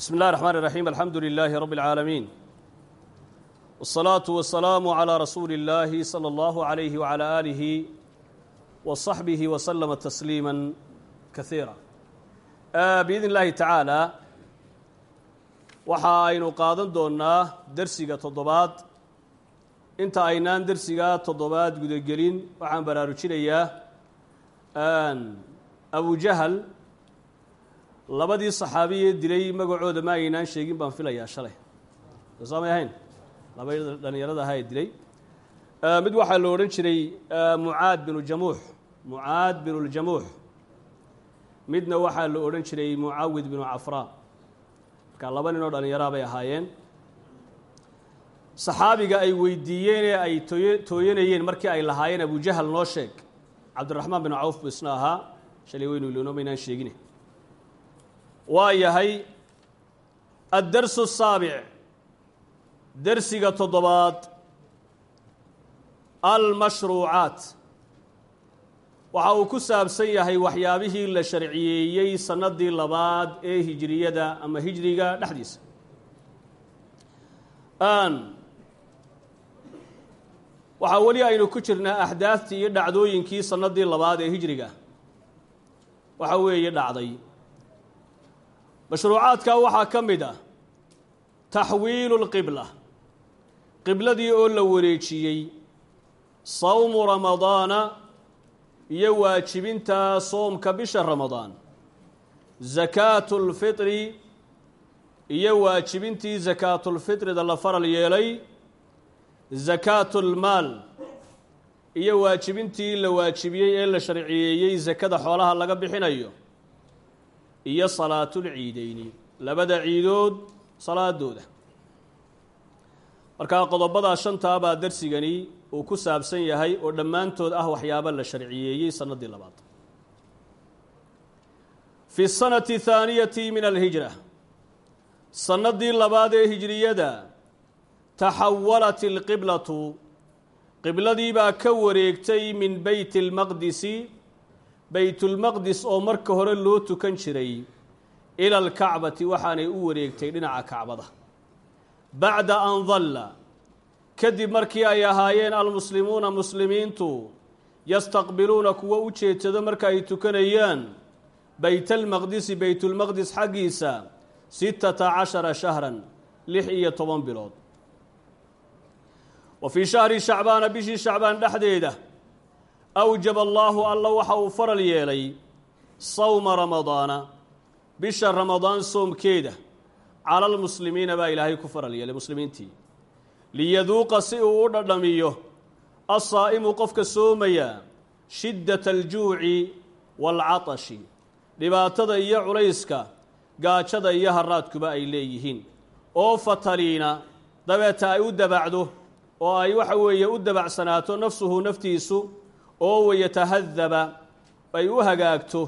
بسم الله الرحمن الرحيم الحمد لله رب العالمين والصلاة والسلام على رسول الله صلى الله عليه وعلى آله وصحبه وسلم تسليما كثيرا آه بإذن الله تعالى waxa aynu qaadan doonnaa dersiga toddobaad inta aynaan dersiga toddobaad gudagelin waxaan baraarujinayaa abujahal labadii saxaabiyee dilay magacooda ma aynaan sheegin baan filayaa shalay. Soomay ahayn? Labadii dhallinyarada ee dilay. Mid waxaa la odhan jiray mucaad binu jamuux mucaad binu ljamuux midna waxaa la odhan jiray mucawid binu cafraa marka laba nin oo bay ahaayeen. Saxaabiga ay weydiiyeen ee ay tooy tooyanayeen markii ay lahaayeen abujahal noo sheeg. Cabdiraxmaan binu cawf buu isna ahaa. Shalay weynu iloono maynaan sheegine waa yahay addarsu asaabic dersiga toddobaad almashruucaat. Waxa uu ku saabsan yahay waxyaabihii la sharciyeeyey sanadii labaad ee hijriyada ama hijriga dhexdiisa. Waxaa weli aynu ku jirnaa axdaaftii iyo dhacdooyinkii sanadii labaad ee hijriga. Waxa weeye dhacday mashruucaadka waxaa ka mid ah taxwiilu lqibla qibladii oo la wareejiyey sawmu ramadaana iyo waajibinta soomka bisha ramadaan zakaatu lfitri iyo waajibintii zakaatulfitrida la faral yeelay zakaatu lmaal iyo waajibintii la waajibiyey ee la sharciyeeyey sakada xoolaha laga bixinayo iyo salaatulciideyni labada ciidood salaadooda. Markaa qodobadaa shantaa baa darsigani uu ku saabsan yahay oo dhammaantood ah waxyaaba la sharciyeeyey sanadii labaad. Fi sanati thaaniyati min alhijra. Sanadii labaad ee hijriyada taxawalat ilqiblatu qibladii baa ka wareegtay min beyt اlmaqdisi beytulmaqdis oo marka hore loo tukan jiray ila alkacbati waxaanay u wareegtay dhinaca kacbada. Bacda an dalla kadib markii ay ahaayeen almuslimuuna muslimiintu yastaqbiluuna kuwa u jeedsado marka ay tukanayaan beytalmaqdisi beytulmaqdis xaggiisa sittata cashara shahran lix iyo toban bilood. Wa fii shahri shacbaana bishii shacbaan dhexdeeda awjaba allaahu alla waxa uu faral yeelay sawma ramadaana bisha ramadaan soomkeeda cala almuslimiina baa ilaahay ku faral yeelay muslimiintii liyaduuqa si uu u dhadhamiyo assaa'imu qofka soomaya shiddata aljuuci waalcatashi dhibaatada iyo culayska gaajada iyo haraadkuba ay leeyihiin oo fataliina dabeeta ay u dabacdo oo ay waxa weeye u dabacsanaato nafsuhu naftiisu oo wayatahadaba ay u hagaagto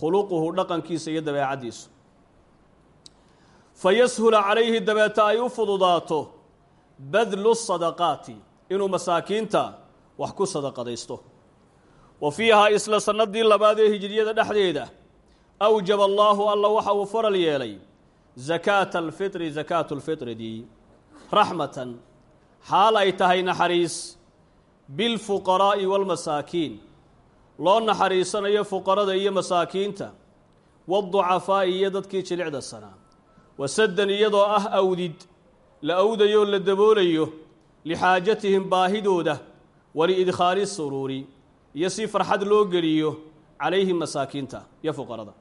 khuluquhu dhaqankiisa iyo dabeecaddiisu fa yashula calayhi dabeeta ay u fududaato badlu sadaqaati inuu masaakiinta wax ku sadaqadaysto. Wa fiihaa isla sanadii labaad ee hijriyada dhexdeeda awjaba allaahu alla waxa uu faral yeelay zakaata alfitri zakaatu lfitridii raxmatan xaal ay tahay naxariis bilfuqaraa'i waalmasaakiin loo naxariisanayo fuqarada iyo masaakiinta waaducafaa'i iyo dadkii jilicda sanaa wasaddan iyadoo ah awdid la awdayo la daboolayo lixaajatihim baahidooda waliidkhaali suruuri iyo si farxad loo geliyo calayhim masaakiinta iyo fuqarada.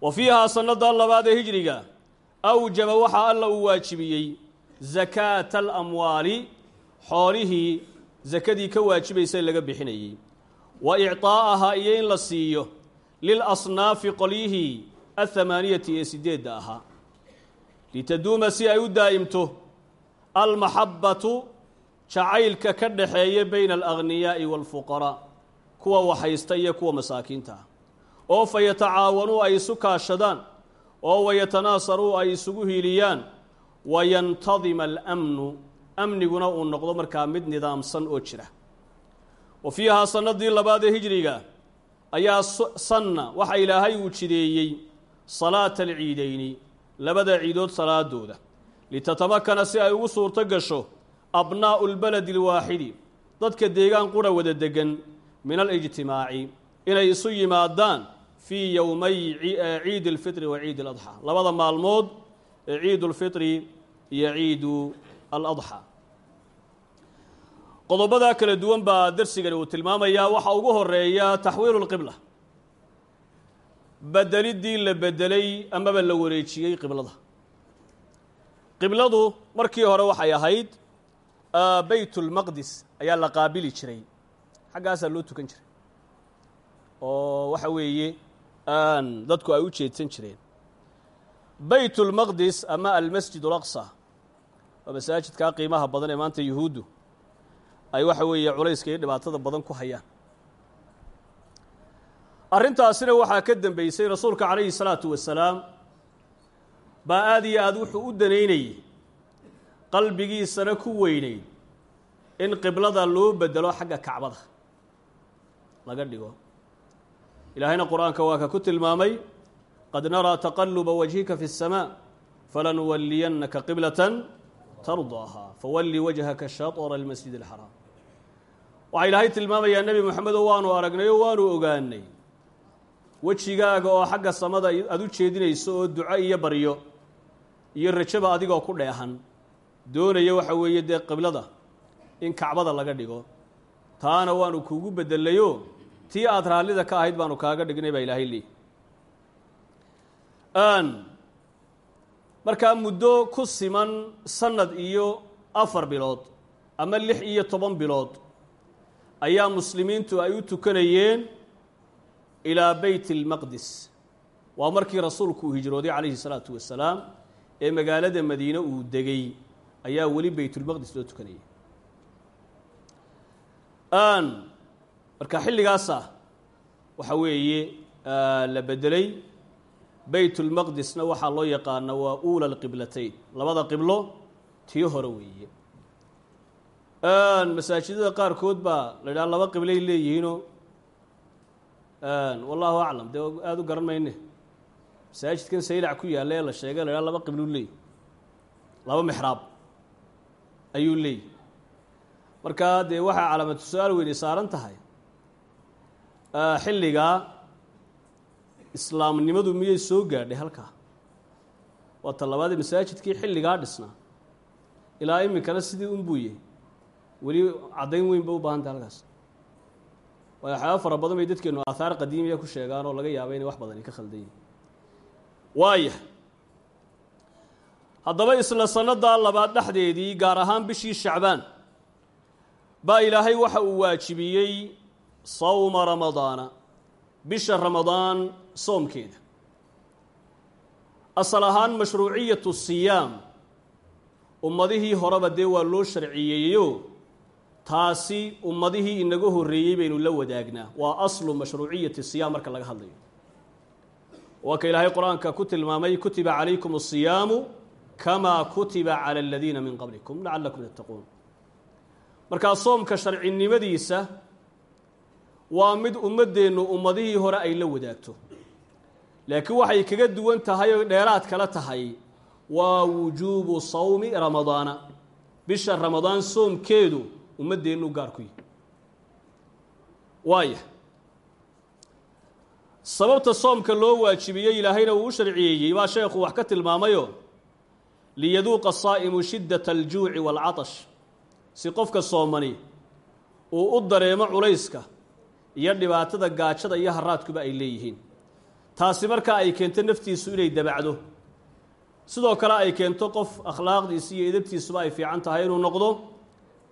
Wa fiihaa sanada labaad ee hijriga awjaba waxaa alla uu waajibiyey zakaata alamwaali xoolihii sakadii ka waajibaysa laga bixinayey. Wa icطaa'ahaa iyo in la siiyo lilasnaafi qolyihii athamaaniyati ee sideedda ahaa. Litaduuma si ay u daa'imto almaxabbatu jacaylka ka dhaxeeya bayna alagniyaa'i waalfuqaraa kuwa waxhaysta iyo kuwa masaakiinta ah. Oo fa yatacaawanuu ay isu kaashadaan oo wayatanaasaruu ay isugu hiiliyaan wayantadima alamnu amniguna uu noqdo markaa mid nidaamsan oo jira. Wa fiihaa sanadii labaad ee hijriga ayaa sanna waxa ilaahay uu jideeyey salaata alciidayni labada ciidood salaadooda. Litatamakana si ay ugu suurto gasho abnaa'u lbaladi alwaaxidi dadka deegaan qura wada degan min alijtimaaci inay isu yimaadaan fii yowmay ciidi alfitri wa ciidi aladxaa labada maalmood ee ciidu lfitri iyo ciidu aladxaa qodobadaa kala duwan baa darsigani uu tilmaamayaa waxaa ugu horreeya taxwiilu lqibla bedeliddii la bedelay amaba la wareejiyey qiblada. Qibladu markii hore waxay ahayd beyt lmaqdis ayaa la qaabili jiray. Xaggaasaa loo tukan jiray. Oo waxa weeye dadku ay u jeedsan jireen. Beyt lmaqdis ama almasjid alaqsa waa masaajidkaa qiimaha badan ee maanta yuhuuddu ay waxa weeye culayska iyo dhibaatada badan ku hayaan. Arrintaasina waxaa ka dambeysay rasuulka calayhi salaatu wasalaam baa aada iyo aada wuxuu u danaynayey qalbigiisana ku weyneyd in qiblada loo bedelo xagga kacbada. Laga dhigo. Ilaahayna qur'aanka waa ka ku tilmaamay qad naraa taqaluba wajhika fi الsamaa falanuwaliyannaka qiblatan tardaaha fawalli wajhaka shaطra اlmasjid اlxaraam waxaa ilaahay tilmaamayaa nebi moxamedo waanu aragnay oo waanu ogaanay wejigaaga oo xagga samada aada u jeedinayso oo duco iyo baryo iyo rajaba adigoo ku dheehan doonaya waxa weeye dee qiblada in kacbada laga dhigo taana waanu kuugu bedelayo tii aada raallida ka ahayd baanu kaaga dhignay baa ilaahay leey markaa muddo ku siman sanad iyo afar bilood ama lix iyo toban bilood ayaa muslimiintu ay u tukanayeen ilaa beyt اlmaqdis waa markii rasuulku uu hijrooday calayhi salaatu wasalaam ee magaalada madiine uu degay. Ayaa weli beytulmaqdis loo tukanayay. Marka xilligaasa ah, waxa weeye la bedelay beytulmaqdisna waxaa loo yaqaana waa uula lqiblatayn labada qiblo tii hore weeye. Masaajidada qaarkood baa la idhaha laba qiblay leeyihiinoo wallahu aclam dee aada u garan mayne masaajidkan saylac ku yaalla ee la sheegay la idhaha laba qiblu leey. Laba mexraab ayuu leeyahy markaa dee waxaa calaamatu su'aal weyne saaran tahay xilligaa islaamnimadu miyay soo gaadhay halkaa? Waa ta labaadee masaajidkii xilligaa dhisnaa ilaa iminkana sidii unbuu yahy weli caddayn weyn ba u baahan tahay halkaas. Waayo waxyaaba fara badan bay dadkeenu aahaar qadiimiya ku sheegaan oo laga yaaba inay wax badani ka khaldan yihiin waaya haddaba isla sannadaa labaad dhexdeedii gaar ahaan bishii shacbaan baa ilaahay waxa uu waajibiyey sawma ramadaana bisha ramadaan soomkeeda. Asal ahaan mashruuciyatu siyaam. Ummadihii horaba dee waa loo sharciyeeyo. Taasi ummadihii inaga horreeyey baynu la wadaagnaa. Waa aslu mashruuciyati siyam marka laga hadlayo. Waa ka ilaahay qur'aanka ku tilmaamay kutiba calaykum asiyaamu kamaa kutiba cala aladiina min qablikum lacalakum tattaquun markaa soomka sharcinimadiisa waa mid ummaddeennu ummadihii hore ay la wadaagto. Laakiin waxay kaga duwan tahay oo dheeraad kala tahay waa wujuubu sawmi ramadaana. Bisha ramadaan soomkeedu ummaddeennu gaar ku yihi waaya sababta soomka loo waajibiyey ilaahayna uu u sharciyeeyey. Baa sheekhu wax ka tilmaamayo. Liyaduuqa saa'imu shiddata aljuuci waalcatash si qofka soomani uu u dareemo culayska iyo dhibaatada gaajada iyo haraadkuba ay leeyihiin. Taasi markaa ay keento naftiisu inay dabacdo. Sidoo kale ay keento qof akhlaaqdiisi iyo edabtiisuba ay fiican tahay inuu noqdo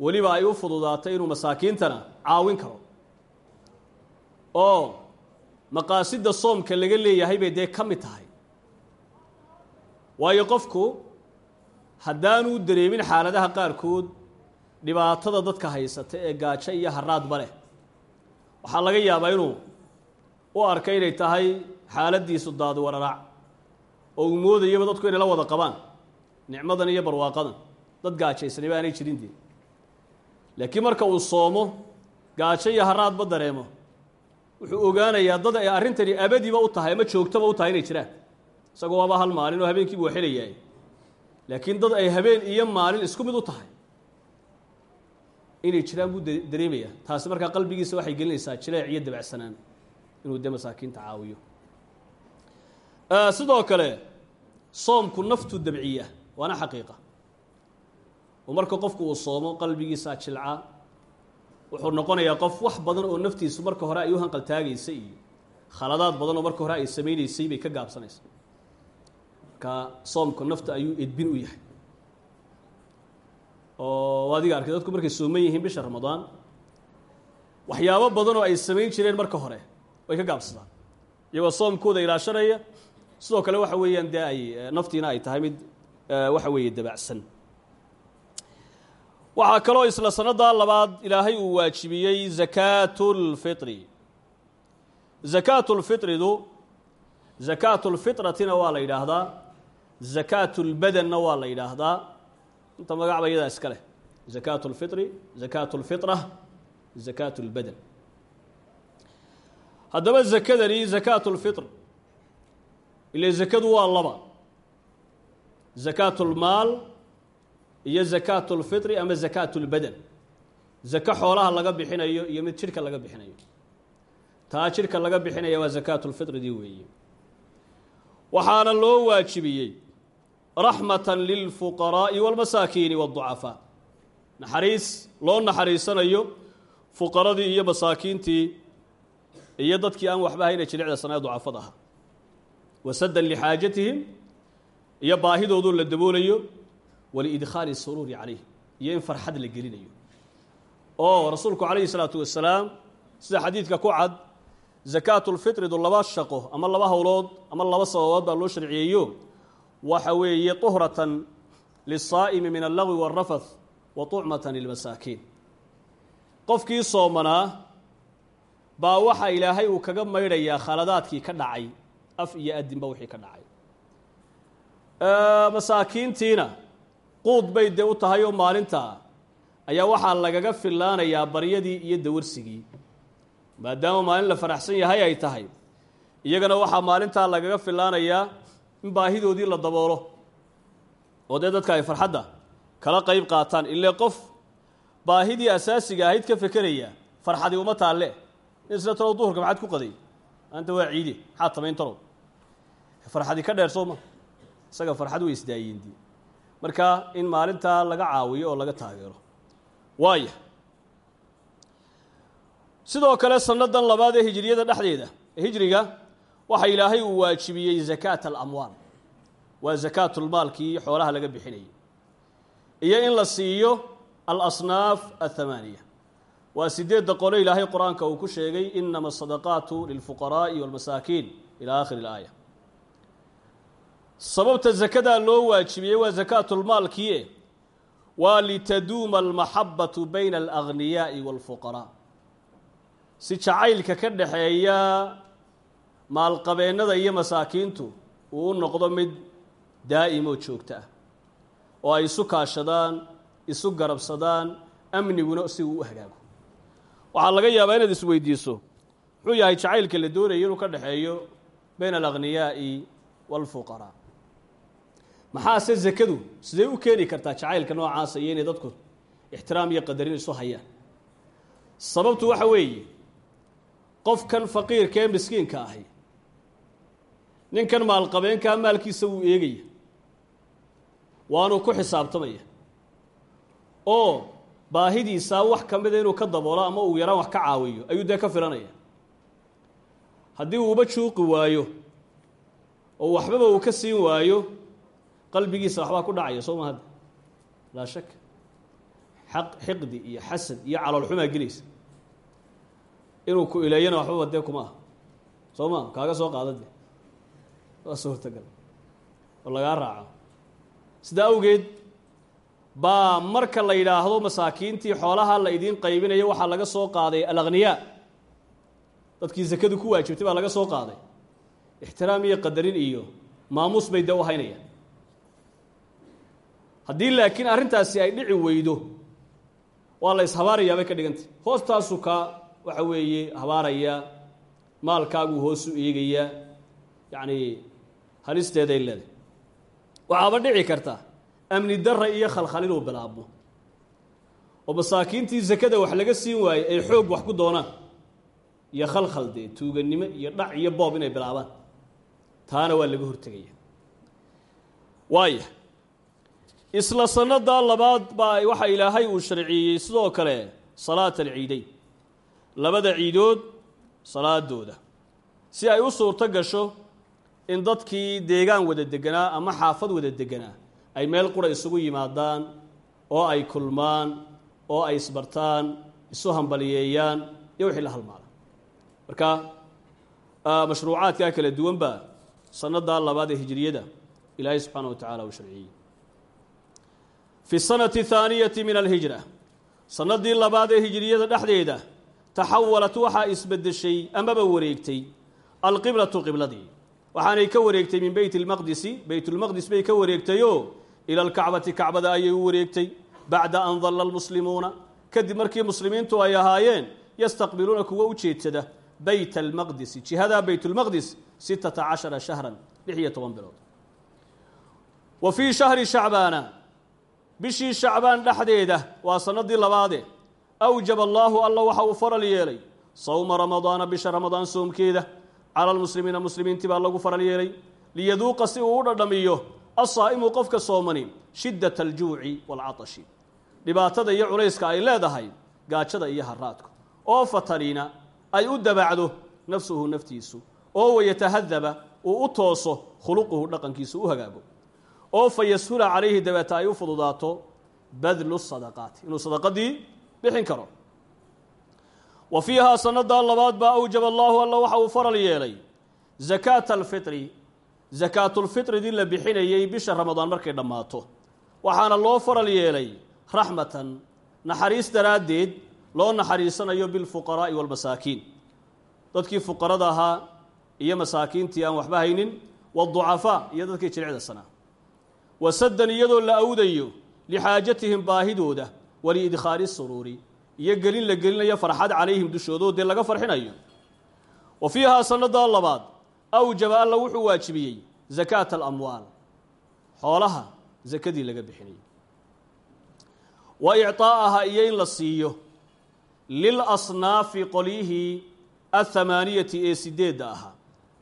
weliba ay u fududaato inuu masaakiintana caawin karo. Oo maqaasidda soomka laga leeyahay bay dee ka mid tahay. Waayo qofku haddaanuu dareemin xaaladaha qaarkood dhibaatada dadka haysata ee gaajo iyo haraadba leh waxaa laga yaabaa inuu u arka inay tahay xaaladdiisu daadi wararaac oo uu moodayaba dadku inay la wada qabaan nicmadan iyo barwaaqadan. Dad gaajaysani ba aanay jirin dee. Laakiin marka uu soomo gaajo iyo haraadba dareemo. Wuxuu ogaanayaa dad ay arrintani abadiba u tahay ama joogtoba u tahay inay jiraan. Isagoo waaba hal maalin oo habeenkiibu waa helayaay laakiin dad ay habeen iyo maalin isku mid u tahay inay jiraan buu dareemaya taasi markaa qalbigiisa waxay gelinaysaa jileec iyo dabacsanaan inuu dee masaakiinta caawiyo. Sidoo kale soomku naftu dabciya waana xaqiiqa. Oo marka qofku uu soomo qalbigiisaa jilca wuxuu noqonayaa qof wax badan oo naftiisu marka hore ay u hanqaltaagaysay iyo khaladaad badan oo marka hore ay samaynaysay bay ka gaabsanaysa marka soomku nafta ayuu edbin u yahay oo adiga arkay dadku markay sooman yihiin bisha ramadaan. Waxyaabo badan oo ay samayn jireen marka hore way ka gaabsadaan. Iyagoo soomkooda ilaashanaya sidoo kale waxa weeyaan dee ay naftiina ay tahay mid waxa weeye dabacsan waxaa kaloo isla sannadaa labaad ilaahay uu waajibiyey zakaatu lfitri zakaatu lfitridu zakaatu lfitratina waa la yidhaahdaa zakaatu lbadanna waa la yidhaahdaa inta magacba iyadaa iska leh. Zakaatu lfitri zakaatu lfitra zakaatu lbadan haddaba zakadani zakaatu lfitr ile zakadu waa laba. Zakaatu lmaal iyo zakaatu lfitri ama zakaatu lbadan zako xoolaha laga bixinayo iyo mid jidhka laga bixinayo. Taa jidhka laga bixinaya waa zakaatu lfitridii weeye. Waxaana loo waajibiyey raxmata lilfuqaraa'i walmasaakiini waadducafaa naxariis loo naxariisanayo fuqaradii iyo masaakiintii iyo dadkii aan waxba hayna jilicda sanaa ducafada ahaa. Wasaddan lixaajatihim iyo baahidooduu la daboolayo waliidkhaali suruuri calayhim iyo in farxad la gelinayo. Oo rasuulku calayhi salaatu wasalaam sida xadiidka ku cad zakaatu lfitridu laba shaqo ama laba howlood ama laba sababood baa loo sharciyeeyo waxa weeye طuhratan liلsaa'imi min allagwi wاlrafath wa طucmatan lilmasaakiin qofkii soomanaa baa waxa ilaahay uu kaga maydhayaa khaladaadkii ka dhacay af iyo adinba wixii ka dhacay masaakiintiina quud bay dee u tahay oo maalinta ayaa waxaa lagaga fillaanayaa baryadii iyo dawarsigii maadaama maalin la faraxsan yahay ay tahay iyagana waxaa maalintaa lagaga fillaanayaa in baahidoodii la daboolo oo dee dadka ay farxadda kala qayb qaataan ile qof baahidii asaasiga ahayd ka fekeraya farxadi uma taalle. In sida talow duhurka maxaad ku qaday. Maanta waa ciide maxaad tamayn talow. Farxadi ka dheer soo ma isaga farxad way isdaayeendi marka in maalintaa laga caawiyo oo laga taageero. Waaya sidoo kale sannadan labaad ee hijriyada dhexdeeda hijriga waxa ilaahay uu waajibiyey zakaata alamwaal waa zakaatulmaalkii xoolaha laga bixinayay iyo in la siiyo alasnaaf athamaaniya. Waa sideedda qole ilaahay qur'aanka uu ku sheegay inama asadaqaatu lilfuqaraa'i walmasaakiin ilaa aakhiri ilaaya sababta zakadaa loo waajibiyey waa zakaatulmaalkiie waa litaduuma almaxabatu bayna alaghniyaa'i waalfuqaraa si jacaylka ka dhaxeeya maalqabeennada iyo masaakiintu uu u noqdo mid daa'imoo joogto ah oo ay isu kaashadaan isu garabsadaan amniguna si uu u hagaago. Waxaa laga yaabaa inaad isweydiiso muxuu yahay jacaylka la doonaya inuu ka dhexeeyo bayna alaghniyaa'i waalfuqaraa maxaase zakadu sidee u keeni kartaa jacaylka noocaasa iyo inay dadku ixtiraam iyo qadarin isu hayaan? Sababtu waxa weeye qofkan faqiirka ee miskiinka ahi ninkan maalqabeenkaa maalkiisa wuu eegaya waanuu ku xisaabtamaya. Oo baahidiisaa wax ka mida inuu ka daboolo ama uu yaraan wax ka caawiyo ayuu dee ka filanaya. Haddii uuba juuqi waayo oo waxbaba uu ka siin waayo qalbigiisa waxbaa ku dhacaya soo ma hadda? Laa shak xaq xiqdi iyo xasad iyo caloolxumaa gelaysa. Inuu ku ileeyana waxbaba dee kuma ah soo ma kaaga soo qaada waa suurtagal oo lagaa raaco. Sidaa awgeed baa marka la yidhaahdo masaakiintii xoolaha la idiin qaybinayo waxaa laga soo qaaday alakhniyaa dadkii sakadu ku waajibtay baa laga soo qaaday. Ixtiraam iyo qadarin iyo maamuus bay dee u haynayaan. Haddii laakiin arrintaasi ay dhici weydo waa la ishabaarayaa bay ka dhigantay. Hoostaasu ka waxa weeye habaaraya maalkaaguu hoosu eegayaa. Yacni halisteeday leedahay. Waxaaba dhici karta amni darra iyo khalkhal inuu bilaabmo. Oo masaakiintii sakada wax laga siin waayey ay xoog wax ku doonaan. Iyo khalkhal dee tuugannimo iyo dhac iyo boob inay bilaabaan. Taana waa laga hortegaya. Waaya isla sannadaa labaad baa waxa ilaahay uu sharciyeeyey sidoo kale salaata alciideyn labada ciidood salaadooda. Si ay u suurto gasho in dadkii deegaan wada deganaa ama xaafad wada deganaa ay meel qura isugu yimaadaan oo ay kulmaan oo ay isbartaan isu hambaliyeeyaan iyo wixii la halmaala. Marka mashruucaadkaa kala duwan baa sannadaa labaad ee hijiriyada ilaahay subxaana wa tacala uu sharciyey fi sanati thaaniyati min alhijra sanadii labaad ee hijiriyada dhexdeeda taxawalat waxaa isbedeshay amaba wareegtay alqiblatu qibladii waxaanay ka wareegtay min beyt lmaqdisi beytulmaqdis bay ka wareegtayoo ila alkacbati kacbada ayay u wareegtay. Bacda an dalla almuslimuuna. Kadib markii muslimiintu ay ahaayeen yastaqbiluuna kuwa u jeedsada beyt almaqdisi jihadaa beytulmaqdis sittata cashara shahran lix iyo toban wa fii shahri shacbaana bishii shacbaan dhexdeeda waa sanadii labaade awjaba allaahu alla waxa uu faral yeelay. Sawma ramadaana bisha ramadaan soomkeeda cala almuslimiina muslimiintii baa lagu faral yeelay liyaduuqa si uu u dhadhamiyo asaa'imu qofka soomani shiddat aljuuci waalcatashi dhibaatada iyo culayska ay leedahay gaajada iyo haraadku oo fataniina ay u dabacdo nafsuhu naftiisu oo wayatahadaba uu u tooso khuluquhu dhaqankiisu u hagaago oo fa yashula calayhi dabeeta ay u fududaato badlu sadaqaati inuu sadaqadii bixin karo wa fiihaa sannadaa labaad baa awjaba allaahu alla waxa uu faral yeelay. Zakaata alfitri sakaatulfitridii la bixinayey bisha ramadaan markay dhammaato. Waxaana loo faral yeelay raxmatan naxariis daraaddeed loo naxariisanayo bilfuqaraa'i waalmasaakiin dadkii fuqarada ahaa iyo masaakiintii aan waxba haynin waducafaa iyo dadkii jilicda sanaa wasaddan iyadoo la awdayo lixaajatihim baahidooda waliidkhaali suruuri iyo gelin la gelinayo farxad calayhim dushoodo dee laga farxinayo. Wa fiihaa sannadaa labaad awjaba alla wuxuu waajibiyey zakaata alamwaal. Xoolaha sakadii laga bixinayay wa icطaa'aha iyo in la siiyo lil asnaafi qolyihii athamaaniyati ee sideedda ahaa.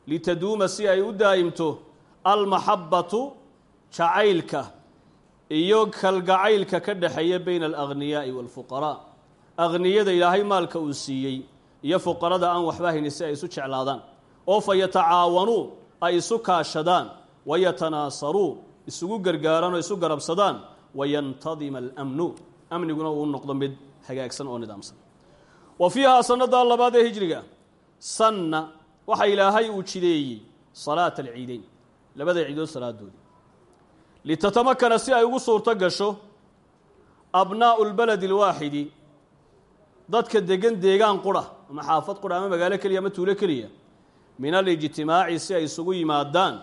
Litaduuma si ay u daa'imto almaxabbatu jacaylka iyo kalgacaylka ka dhexeeya bayna alaghniyaa'i waalfuqaraa aghniyada ilaahay maalka uu siiyey iyo fuqarada aan waxba haynin si ay isu jeclaadaan. Oo fa yatacaawanuu ay isu kaashadaan. Wayatanaasaruu isugu gargaaraan oo isu garabsadaan. Wayantadima alamnu amniguna uu noqdo mid hagaagsan oo nidaamsan. Wa fiihaa sannadaa labaad ee hijriga sanna waxa ilaahay uu jideeyey salaata alciideyn labada ciidood salaadoodii litatamakana si ay ugu suurto gasho abnaa'u lbaladi alwaaxidi dadka degan deegaan qura ama xaafad qura ama magaalo keliya ama tuulo keliya min alijtimaaci si ay isugu yimaadaan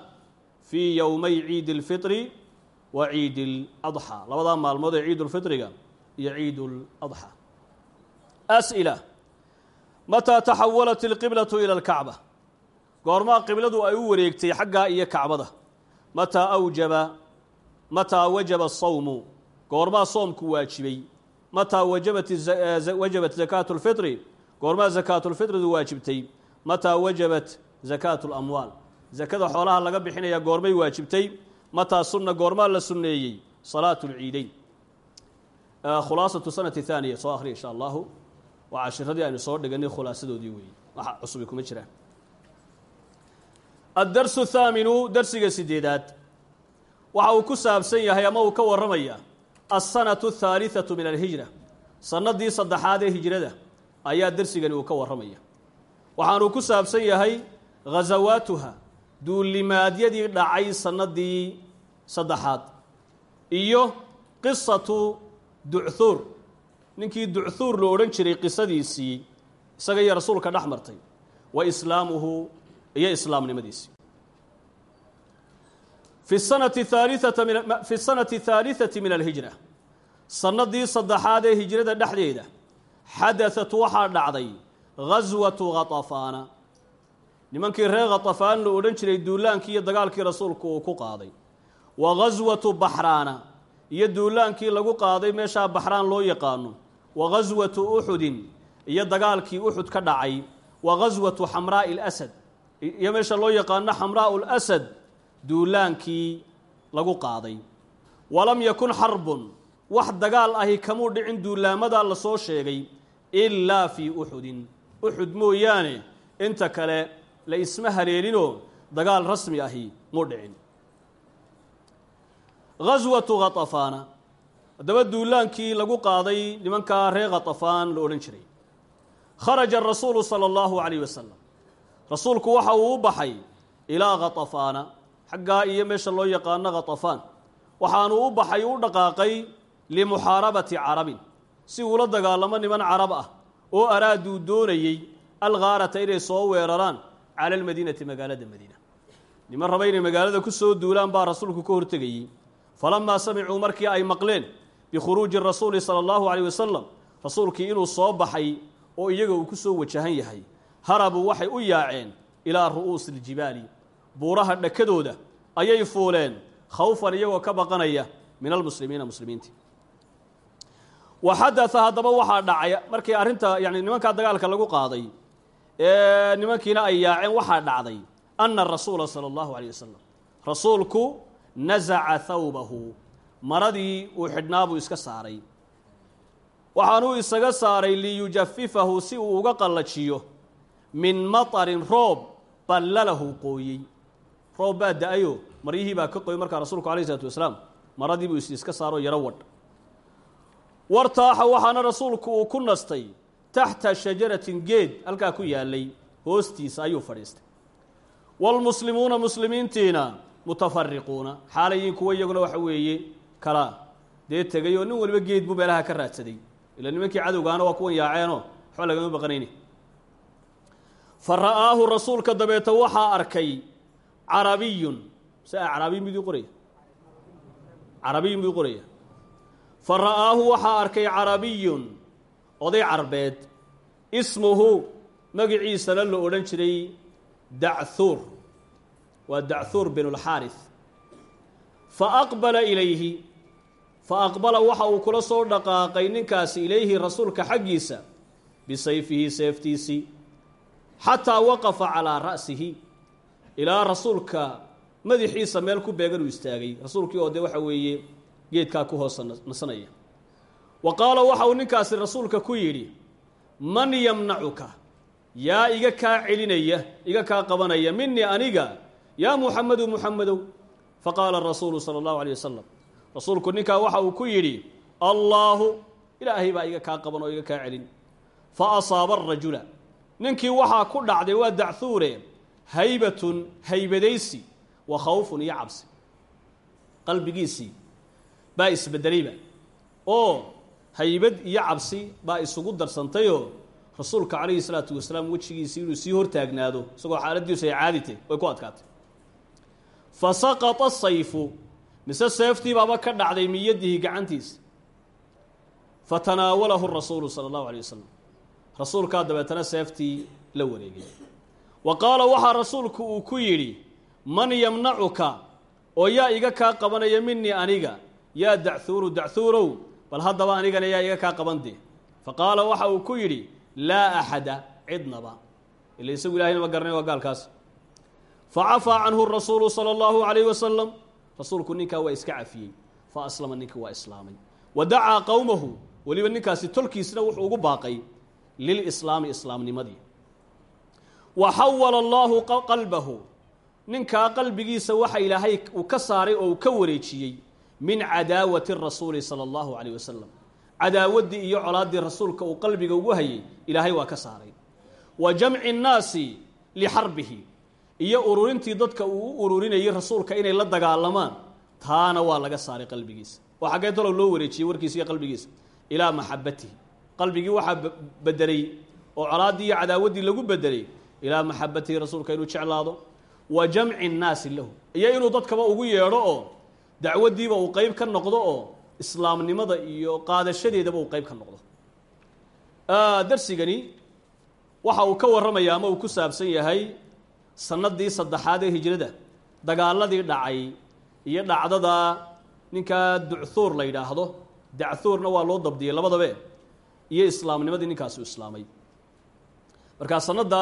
fii yowmay ciidi اlfitri wa ciidi اladxaa labadaa maalmood ee ciid ulfitriga iyo ciid اladxaa as'ila mataa taxawalat ilqiblatu ila alkacba goormaa qibladu ay u wareegtay xaggaa iyo kacbada mataa awjaba mataa wajaba asawmu goormaa soomku waajibay mataa wajabat zakaatu lfitri goormaa zakaatulfitridu waajibtay mataa wajabat zakaatu lamwaal zakada xoolaha laga bixinaya goormay waajibtay mataa sunna goormaa la sunneeyey salaatu lciideyn khulaasatu sanati haaniya soo akhriya insha allahu waa cashiradii aynu soo dhiganay khulaasadoodii weeye waxa cusubi kuma jiraan addarsu thaaminu darsiga sideedaad waxa uu ku saabsan yahay ama uu ka warramaya alsanatu athaalitatu min alhijra sanadii saddexaad ee hijrada ayaa dersigani uu ka warramaya waxaanuu ku saabsan yahay ghasawaatuha duulimaadyadii dhacay sanadii saddexaad iyo qisatu duchthuur ninkii duchthuur lo odhan jiray qisadiisii isaga iyo rasuulka dhex martay wa islaamuhu iyo islaamnimadiisii fi sanati haaliata min fi sanati thaalitثati min alhijra. Sanadii saddexaad ee hijrada dhexdeeda xadaثat waxaa dhacday gaswatu khatafaana nimankii reer khatafaan la odhan jiray duulaankii iyo dagaalkii rasuulku uu ku qaaday. Wa ghaswatu baxraana iyo duulaankii lagu qaaday meeshaa baxraan loo yaqaano. Wa ghaswatu uxudin iyo dagaalkii uxud ka dhacay. Wa ghaswatu xamraa'i alasad iyo meesha loo yaqaano xamraa'u lasad duulaankii lagu qaaday. Walam yakun xarbun wax dagaal ahi kamuu dhicin duulaamadaa la soo sheegay ilaa fii uxudin uxud mooyaane inta kale la isma haleelinoo dagaal rasmi ahi muu dhicin. Ghaswatu khatafaana haddaba duulaankii lagu qaaday nimankaa reer khatafaan la odhan jiray. Kharaja rasuulu sala allahu calayh wasalam rasuulku waxa uu u baxay ilaa khatafaana xaggaa iyo meesha loo yaqaano khatafaan waxaanu u baxay u dhaqaaqay limuxaarabati carabin. Si uula dagaalamo niman carab ah oo araaduu doonayey alghaarata inay soo weeraraan cala almadiinati magaalada madiina. Niman raba inay magaalada ku soo duulaan baa rasuulku ka hortegayey. Falamaa samicuu markii ay maqleen bikhuruuji rasuuli sala allahu calayh wasalam rasuulkii inuu soo baxay oo iyaga uu ku soo wajahan yahay harabuu waxay u yaaceen ilaa ru'uusi iljibaali buuraha dhakadooda ayay fuuleen khawfan iyagoo ka baqanaya min almuslimiina muslimiinta wa xadaa haddaba waxaa dhacay markii arrinta yani nimankaa dagaalka lagu qaaday ee nimankiina ay yaaceen waxaa dhacday ana rasuula sala allahu alayh wasalam rasuulku nasaca thawbahu maradii uu xidhnaabuu iska saaray. Waxaanuu isaga saaray liyujafifahu si uu uga qallajiyo min matarin roob ballalahu qooyey roob baa da'ayo maryihii baa ka qoyey markaa rasuulku alayh isalaatu wasalaam maradii buu iska saaroo yaro wadh wartaaxa waxaana rasuulku uu ku nastay taxta shajaratin geed halkaa ku yaalay hoostiisa ayuu fadhiistay. Waalmuslimuuna muslimiintiina mutafariquuna xaalayiin kuwa iyaguna waxa weeye kala dee tegay oo nin waliba geed buu meelaha ka raadsaday. Ila nimankii cadowgaana waa kuwan yaaceenoo waxba lagama baqanayni. Fa ra'aahu rasuulka dabeeta waxaa arkay carabiyun se acraabiy miduu qoraya? Carabiyun miduu qoraya. Fa ra'aahu waxaa arkay carabiyun oday carbeed. Ismuhu magiciisana la odhan jiray dacthuur waa dacthuur bin اlxaariث fa aqbala ilayhi. Fa aqbala waxa uu kula soo dhaqaaqay ninkaasi ilayhi rasuulka xaggiisa bisayfihi seeftiisii xataa waqafa calaa ra'sihi ilaa rasuulka madaxiisa meel ku beegan uu istaagay. Rasuulkii oo dee waxa weeye geedkaa ku hoos nasanaya. Wa qaala waxa uu ninkaasi rasuulka ku yidhi man yamnacuka? Yaa iga kaa celinaya iga kaa qabanaya minii aniga yaa muxamedu muxamedow faqaala rasuulu sala allahu alay wasalam rasuulku ninkaa waxa uu ku yidhi allaahu ilaahay baa iga kaa qaban oo iga kaa celin. Fa asaaba arajula ninkii waxaa ku dhacday waa dacthuure haybatun haybadaysi wa khawfun iyo cabsi. Qalbigiisii baa isbedelayba oo haybad iyo cabsi baa isugu darsantayoo rasuulka calayhi salaatu wasalaam wejigiisii inuu sii hortaagnaado isagoo xaaladiisu ay caaditay way ku adkaatay. Fa saqata sayfu mise seeftii baaba ka dhacday min yadihi fa tanaawalahu rasuulu sala allahu alay wasalam rasuulkaa dabeetana seeftii la wareegay wa qaala waxaa rasuulku uu ku yidhi man yamnacuka oo yaa iga kaa qabanaya minii aniga yaa dacthuuru dacthuurow bal haddaba anigana yaa iga kaa qaban dee fa qaala waxa uu ku yidhi laa axada cidnaba. Ila isagu ilahayna ma garanay waa gaalkaas. Fa cafaa canhu rasuulu sala allahu calayh wasalam rasuulku ninkaa waa iska cafiyey fa aslama ninkii waa islaamay. Wa dacaa qowmahu weliba ninkaasi tolkiisna wuxuu ugu baaqay lilislaami islaamnimadii wa xawala allahu qalbahu. Ninkaa qalbigiisa waxa ilaahay uu ka saaray oo uu ka wareejiyey min cadaawati rasuuli sala allahu calayh wasalam cadaawaddii iyo colaaddii rasuulka uu qalbiga ugu hayay ilaahay waa ka saaray. Wa jamci nnaasi lixarbihi iyo ururintii dadka uu u ururinayay rasuulka inay la dagaalamaan taana waa laga saaray qalbigiisa. Oo xaggee talow loo wareejiyey warkiisa iyo qalbigiisa. Ilaa maxabatihi qalbigii waxaa bedelay oo colaaddii iyo cadaawaddii lagu bedelay ilaa maxabatihi rasuulka inuu jeclaado wa jamci nnaasi lahu. Iyo inuu dadkaba ugu yeedho oo dacwaddiiba uu qeyb ka noqdo oo islaamnimada iyo qaadashadeedaba uu qeyb ka noqdo. Darsigani waxa uu ka warramaya ama uu ku saabsan yahay sanadii saddexaad ee hijrada. Dagaaladii dhacay iyo dhacdada ninkaa duchthuur la yidhaahdo. Dacthuurna waa loo dabdiyey labadabe iyo islaamnimadii ninkaasi u islaamay. Markaa sanada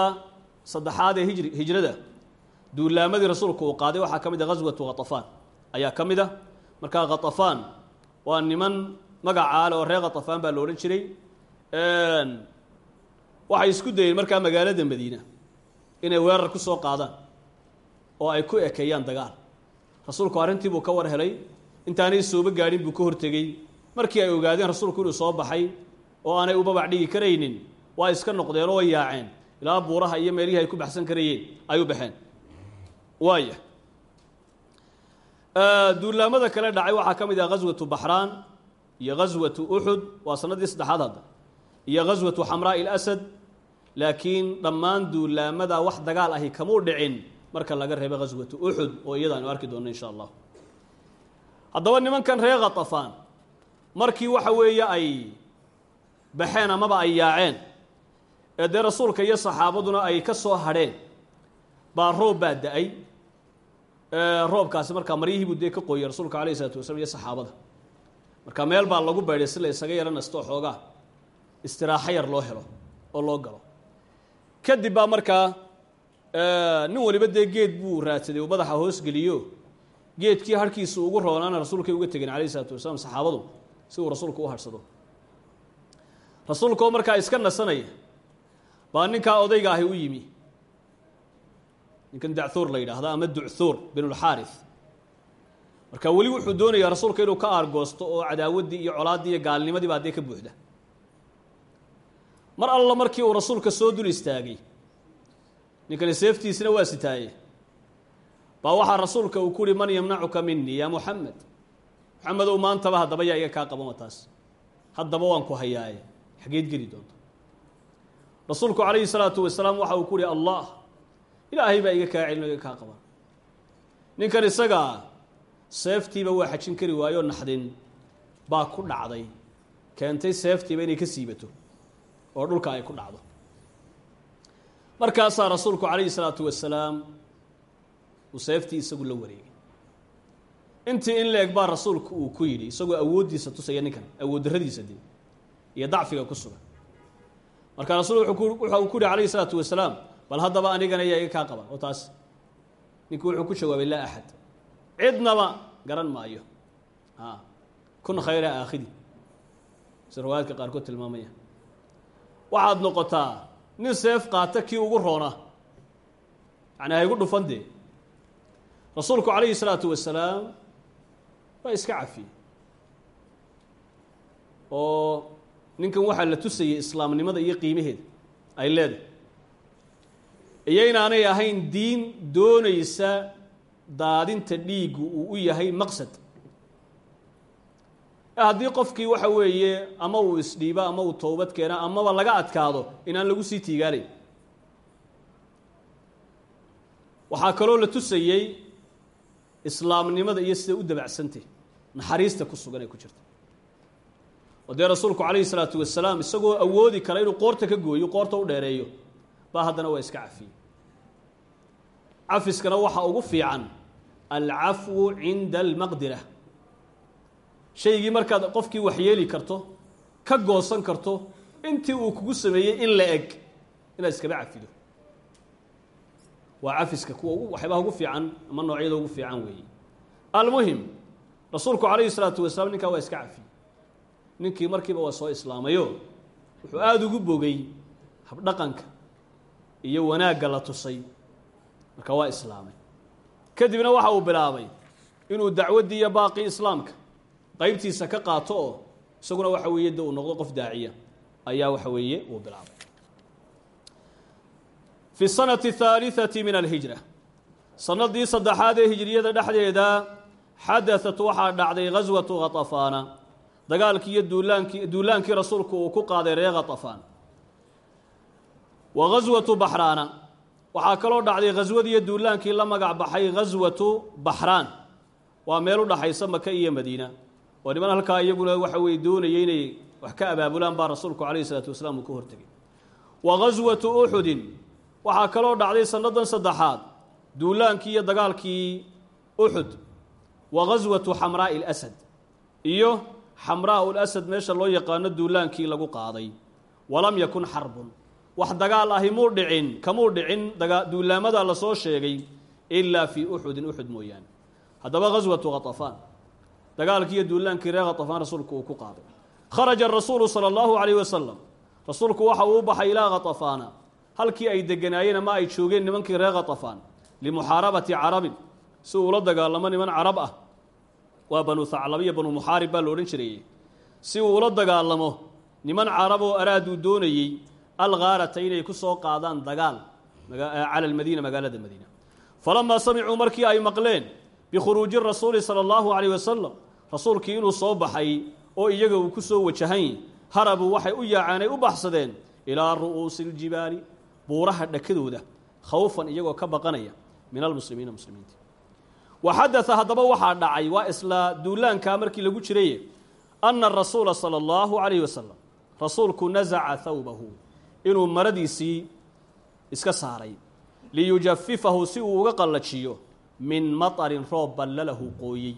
saddexaad ee hijri hijrada duulaamadii rasuulku uu qaaday waxaa ka mid a ghaswatu khatafaan ayaa ka mid a markaa khatafaan waa niman magacaale oo reer khatafaan baa la odhan jiray. Waxay isku dayeen markaa magaalada madiina inay weerar ku soo qaadaan oo ay ku ekeeyaan dagaal. Rasuulku arrintii buu ka war helay. Intaanay sooba gaadhin buu ka hortegey markii ay ogaadeen rasuulku inuu soo baxay oo aanay u babac dhigi karaynin waa iska noqdeen oo yaaceen ilaa buuraha iyo meelihii ay ku baxsan karayeen ay u baxeen waaya duulaamada kale dhacay waxaa ka mid ah ghaswatu baxraan iyo ghaswatu uxud waa sanadii saddexaad hadda iyo ghaswatu xamraa ilasad. Laakiin dhammaan duulaamada wax dagaal ahi kamuu dhicin marka laga reebay ghaswatu uxud oo iyada aynu arki doonno insha allah. Haddaba nimankan reer khatafaan markii waxa weeye ay baxeen amaba ay yaaceen ee dee rasuulka iyo saxaabaduna ay ka soo hadheen baa roob baa da'ay. Roobkaasi markaa maryihiibuu dee ka qooyey rasuulka alayh isalaatu wasalaam iyo saxaabada. Marka meel baa lagu beydhay si la isaga yaro nasto xoogaa istiraaxo yar loo helo oo loo galo. Kadib baa markaa nin waliba dee geed buu raadsaday uu madaxa hoosgeliyo geedkii harhkiisa ugu roonaana rasuulkay uga tegeen alayh isalaatu wasalaam saxaabadu si uu rasuulku u harhsado rasuulkaoo markaa iska nasanaya baa ninkaa odayga ahi u yimi. Ninkan dacthuur la yidhaahdo ama duchthuur binulxaarith marka weli wuxuu doonayaa rasuulka inuu ka aargoosto oo cadaawaddii iyo colaaddii iyo gaalnimadii baa dee ka buuxda. Mar alla markii uu rasuulka soo dul istaagay ninkani seeftiisina waa sitaaye. Baa waxaa rasuulka uu ku uhi man yamnacuka minii yaa muxamed moxamedow maantaba haddaba yaa iga kaa qabama taas. Haddaba waan ku hayaaye. Xageed geli doonta rasuulku calayhi salaatu wasalaam waxa uu ku uhi allah ilaahay baa iga kaa celin o iga kaa qaban ninkan isagaa seeftiiba waa xajin kari waayoo naxdin baa ku dhacday. Keentay seeftiiba inay ka siibato oo dhulka ay ku dhacdo. Markaasaa rasuulku calayhi salaatu wasalaam uu seeftii isagu la wareegay. Intii in la-eg baa rasuulku uu ku yidhi isagoo awooddiisa tusaya ninkan awood darradiisa dee iyo dacfiga ku sugan marka rasuulku waxa uu ku yihi calayhi salaatu wasalaam bal haddaba anigana yaa iga kaa qaban oo taas ninkii wuxuu ku jawaabay laa axad cidnaba garan maayo. A kun khayra aakhidi si riwaayaadka qaarkood tilmaamaya. Waxaad noqotaa nin seef qaata kii ugu roona. Yani haygu dhufan dee. Rasuulku calayhi salaatu wasalaam waa iska cafiyey oo ninkan waxaa la tusayay islaamnimada iyo qiimaheeda ay leedahay. Iyo inaanay ahayn diin doonaysa daadinta dhiiggu uu u yahay maqsad. Haddii qofkii waxa weeye ama uu isdhiibo ama uu towbad keena amaba laga adkaado inaan lagu sii tiigaanayn waxaa kaloo la tusayey islaamnimada iyo sida u dabacsantay naxariista ku sugan ee ku jirta oo rasuulku calayhi salaatu wasalaam isagoo awoodi kara inuu qoorta ka gooyo qoorta u dheereeyo baa haddana waa iska cafiyey cafiskana waxaa ugu fiican alcafwu cinda almaqdira. Shaygii markaad qofkii waxyeeli karto ka goosan karto intii uu kugu sameeyey in la eg inaad iskaba cafido. Waa cafiska kuwa waxyaabaha ugu fiican ama noocyada ugu fiican weeye. Almuhim rasuulku calayhi salaatu wasalaam ninkaa waa iska cafiyey ninkii markiiba waa soo islaamayo wuxuu aada ugu bogay habdhaqanka iyo wanaagga la tusay. Marka waa islaamay. Kadibna waxa uu bilaabay inuu dacwaddii iyo baaqii islaamka qaybtiisa ka qaato oo isaguna waxa weeye de uu noqdo qof daaciya. Ayaa waxa weeye uu bilaabay. Fi sanati haaliثati min alhijra. Sanadii saddexaad ee hijriyada dhexdeeda xadaثat waxaa dhacday gaswatu khatafaana dagaalkii iyo duulaankii duulaankii rasuulku uu ku qaaday reer khaطafaan wa gaswatu baxraana waxaa kaloo dhacday khaswadiiyo duulaankii la magac baxay gaswatu baxraan. Waa meel u dhaxaysa maka iyo madiina. Oo niman halkaa iyaguna waxa weye doonayay inay wax ka abaabulaan baa rasuulku calayhi isalaatu wasalaam uu ka hortegay wa gaswatu uxudin waxaa kaloo dhacday sannadan saddexaad duulaankii iyo dagaalkii uxud wa ghaswatu xamraa'i اlasad iyo xamraa'u lasad meesha loo yaqaano duulaankii lagu qaaday. Walam yakun xarbun wax dagaal ahi muu dhicin kamuu dhicin duulaamada la soo sheegay ilaa fii uxudin uxud mooyaane. Haddaba ghaswatu khatafaan dagaalkii iyo duulaankii reer khatafaan rasuulku uu ku qaaday. Kharaja rasuulu sala allahu calayh wasalam rasuulku waxa uu u baxay ilaa khatafaana halkii ay deganaayeen ama ay joogeen nimankii reer khatafaan limuxaarabati carabin. Si uula dagaalamo niman carab ah waa banu haclab iyo banu muxaarib baa la odhan jiray. Si uu ula dagaalamo niman carab oo araaduu doonayey alghaarata inay ku soo qaadaan dagaal cala almadiina magaalada madiina. Falamaa samicuu markii ay maqleen bikhuruuji rasuuli sala allahu calayh wasalam rasuulkii inuu soo baxay oo iyaga uu ku soo wajahan harabuu waxay u yaaceen ay u baxsadeen ilaa ru'uusi iljibaali buuraha dhakadooda khawfan iyagoo ka baqanaya min almuslimiina muslimiinta wa xadaa haddaba waxaa dhacay waa isla duulaankaa markii lagu jiray ana rasuula sala allahu calayh wasalam rasuulku nasaca thawbahu inuu maradiisii iska saaray liyujafifahu si uu uga qallajiyo min matarin roob ballalahu qooyey.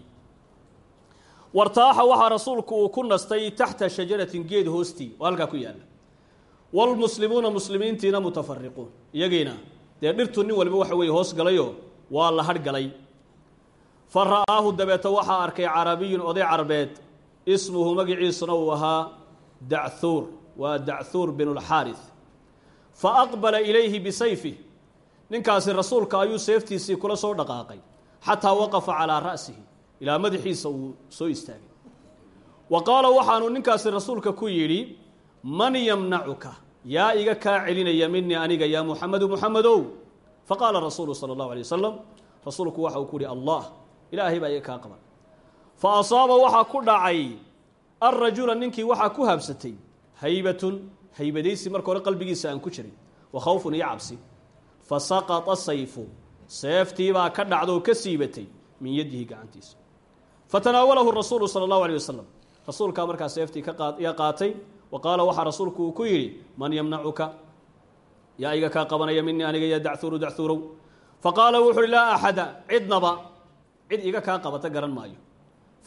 Wartaaxa waxaa rasuulku uu ku nastay taxta shajaratin geed hoostii oo halkaa ku yaalla. Waalmuslimuuna muslimiintiina mutafariquun iyagiina dee dhirtu nin waliba waxa weeye hoos galayoo waa la hadh fa ra'aahu dabeeta waxaa arkay carabiyun oday carbeed. Ismuhu magiciisuna uu ahaa dacthuur. Waa dacthuur binulxaaris fa aqbala ilayhi bisayfih ninkaasi rasuulka ayuu seeftiisii kula soo dhaqaaqay xataa waqafa calaa ra'sihi. Ilaa madaxiisa uu soo istaagay. Wa qaala waxaanu ninkaasi rasuulka ku yidhi man yamnacuka? Yaa iga kaa celinaya minii aniga yaa muxamedu muxamedow faqaala rasuulu sala allahu alay wasalam rasuulku waxa ku yihi allah ilaahay baa iga kaa qaban. Fa asaaba waxaa ku dhacay alrajula ninkii waxaa ku habsatay haybatun haybadaysi marka hore qalbigiisa aan ku jirin wa khawfun iyo cabsi. Fa saqata sayfu seeftiibaa ka dhacdoo ka siibatay min yadihi gacantiisa. Fatanaawalahu rasuulu sala allahu alay wasalam rasuulkaa markaa seeftii kaiga qaatay wa qaala waxaa rasuulku uu ku yidhi man yamnacuka? Yaa iga kaa qabanaya minii aniga ya dachuuru dachuurow fa qaala wuxu uhi laa axada cidnaba cid iga kaa qabata garan maayo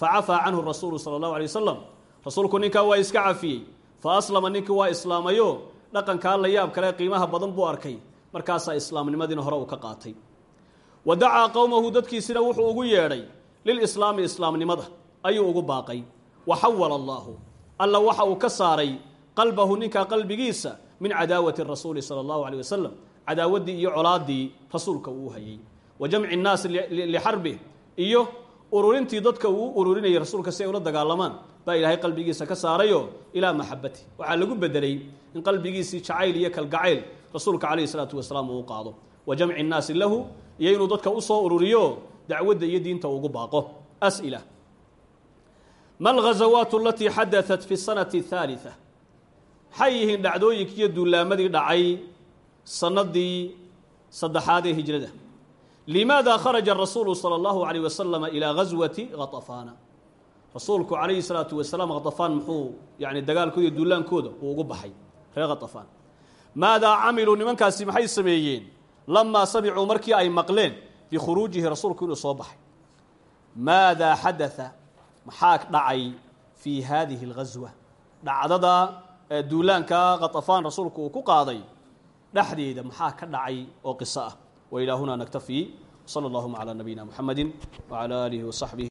facafaa canhu rasuulu sala allahu alay wasalam rasuulku ninkaa waa iska cafiyey fa aslama ninkii waa islaamayo dhaqankaa la yaab kale qiimaha badan buu arkay markaasaa islaamnimadiina hore uu ka qaatay wa dacaa qowmahu dadkiisina wuxuu ugu yeedhay lilislaami islaamnimada ayuu ugu baaqay wa xawala allaahu alla waxa uu ka saaray qalbahu ninkaa qalbigiisa min cadaawati rasuuli sala allahu aleyh wasalam cadaawaddii iyo colaaddii rasuulka uu hayay wa jamci nnaasi lixarbih iyo ururintii dadka uu ururinayay rasuulka si ay ula dagaalamaan baa ilaahay qalbigiisa ka saarayo ilaa maxabati waxaa lagu bedelay in qalbigiisii jacayl iyo kalgacayl rasuulka calayhi salaatu wasalaam uu qaado. Wa jamci nnaasi lahu iyo inuu dadka u soo ururiyo dacwadda iyo diinta ugu baaqo. As'ila. Ma alghazawaat alatii xadaat fi sanati ahaalitha maxay yihiin dhacdooyinkii iyo duulaamadii dhacay sanadii saddexaad ee hijrada limaada kharaja rasuulu sala allahu calayh wasalama ilaa ghaswati khatafana rasuulku calayhi salaatu wasalaam khatafaan muxuu yani dagaalkooda iyo duulaankooda uu ugu baxay reer khatafaan maadaa camiluu nimankaasi maxay sameeyeen lamaa samicuu markii ay maqleen bikhuruujihi rasuulku inuu soo baxay maadaa xadaa maxaa dhacay fii hadihi اlghaswa dhacdada duulaanka khatafaan rasuulku uu ku qaaday dhexdeeda maxaa ka dhacay oo qiso ah wa ilaa hunaa naktafii salى اllahuma calى nabiyina muxamedi wعalى aalihi وaصaxbihi